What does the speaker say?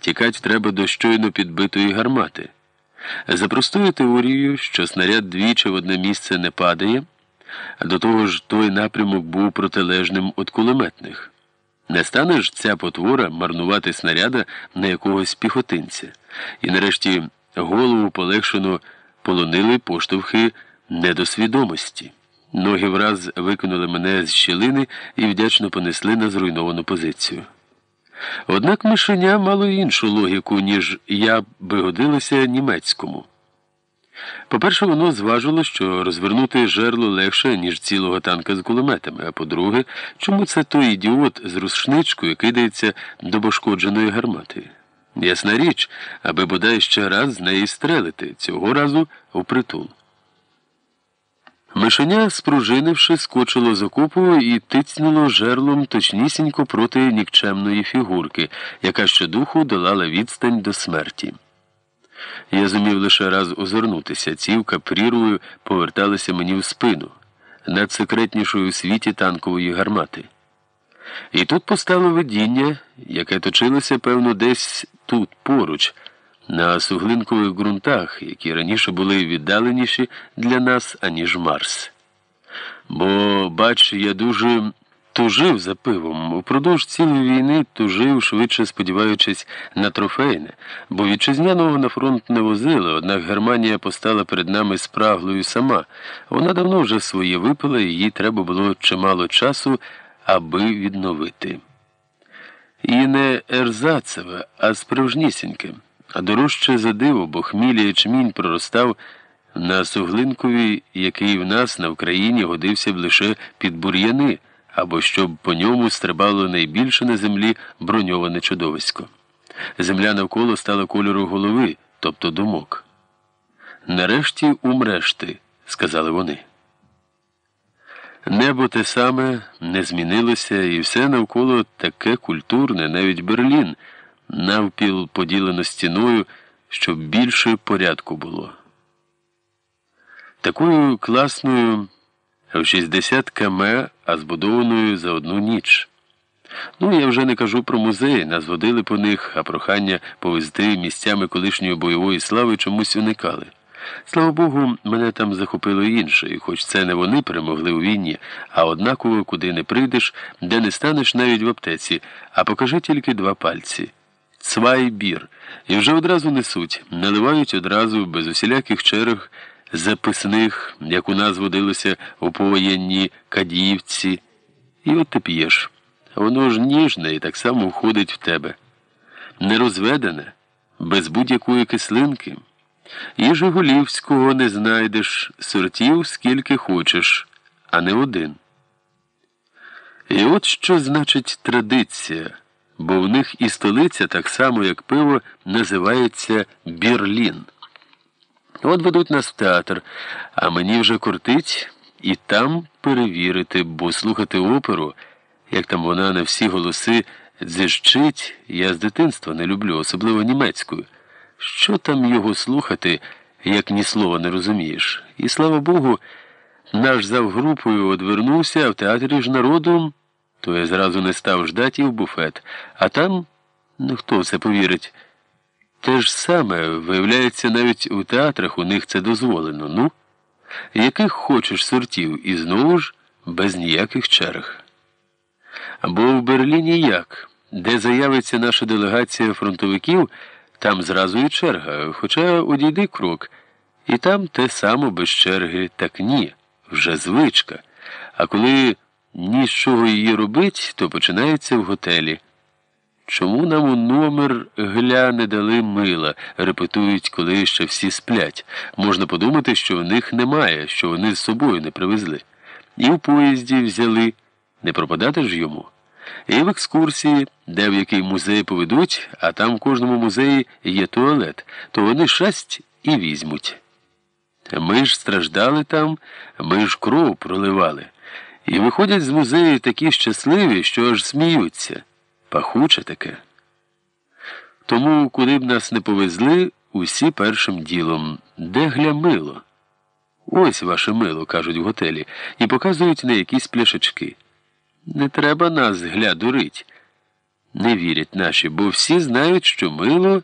тікать треба до щойно підбитої гармати. За простою теорією, що снаряд двічі в одне місце не падає, до того ж той напрямок був протилежним від кулеметних. Не стане ж ця потвора марнувати снаряда на якогось піхотинця. І нарешті голову полегшено полонили поштовхи недосвідомості. Ноги враз викинули мене з щілини і вдячно понесли на зруйновану позицію. Однак мишеня мало іншу логіку, ніж я би годилося німецькому. По-перше, воно зважило, що розвернути жерло легше, ніж цілого танка з кулеметами, а по-друге, чому це той ідіот з рушничкою кидається до пошкодженої гармати. Ясна річ, аби бодай ще раз з неї стрелити, цього разу впритул. Мишеня, спружинивши, скочило з окопу і тицнуло жерлом точнісінько проти нікчемної фігурки, яка щодуху долала відстань до смерті. Я зумів лише раз озирнутися, цівка прірвою поверталася мені в спину, надсекретнішою у світі танкової гармати. І тут постало видіння, яке точилося, певно, десь тут поруч на суглинкових ґрунтах, які раніше були віддаленіші для нас, аніж Марс. Бо, бач, я дуже тужив за пивом. Упродовж цілої війни тужив, швидше сподіваючись на трофейне, бо вітчизняного на фронт не возили, однак Германія постала перед нами спраглою сама. Вона давно вже своє випила, і їй треба було чимало часу, аби відновити. І не ерзацеве, а справжнісіньке а дорожче за диво, бо хмілі ячмінь проростав на суглинкові, який в нас на Україні годився б лише під бур'яни, або щоб по ньому стрибало найбільше на землі броньоване чудовисько. Земля навколо стала кольору голови, тобто думок. Нарешті умреш ти, сказали вони. Небо те саме не змінилося, і все навколо таке культурне, навіть Берлін навпіл поділено стіною, щоб більше порядку було. Такою класною в 60 км, а збудованою за одну ніч. Ну, я вже не кажу про музеї, нас водили по них, а прохання повезти місцями колишньої бойової слави чомусь уникали. Слава Богу, мене там захопило інше, і хоч це не вони перемогли у війні, а однаково куди не прийдеш, де не станеш навіть в аптеці, а покажи тільки два пальці цвай бір, і вже одразу несуть, наливають одразу без усіляких черг записних, як у нас водилося у повоєнній кадіївці. І от ти п'єш. Воно ж ніжне і так само входить в тебе. Нерозведене, без будь-якої кислинки. І Жигулівського не знайдеш сортів скільки хочеш, а не один. І от що значить традиція бо в них і столиця, так само, як пиво, називається Бірлін. От ведуть нас в театр, а мені вже кортить і там перевірити, бо слухати оперу, як там вона на всі голоси дзижчить, я з дитинства не люблю, особливо німецькою. Що там його слухати, як ні слова не розумієш? І слава Богу, наш завгрупою одвернувся, а в театрі ж народу. То я зразу не став ждати і в буфет, а там, ну хто в це повірить, те ж саме, виявляється, навіть у театрах у них це дозволено. Ну, яких хочеш сортів, і знову ж без ніяких черг. Або в Берліні як, де заявиться наша делегація фронтовиків, там зразу і черга, хоча одійди крок, і там те саме без черги, так ні, вже звичка. А коли ні з чого її робить, то починається в готелі. Чому нам у номер гля не дали мила, репетують, коли ще всі сплять. Можна подумати, що в них немає, що вони з собою не привезли. І в поїзді взяли, не пропадати ж йому. І в екскурсії, де в який музей поведуть, а там в кожному музеї є туалет, то вони шасть і візьмуть. Ми ж страждали там, ми ж кров проливали. І виходять з музею такі щасливі, що аж сміються. Пахуче таке. Тому, куди б нас не повезли, усі першим ділом, де гля мило? Ось ваше мило, кажуть в готелі, і показують на якісь пляшечки. Не треба нас гля дурить. Не вірять наші, бо всі знають, що мило.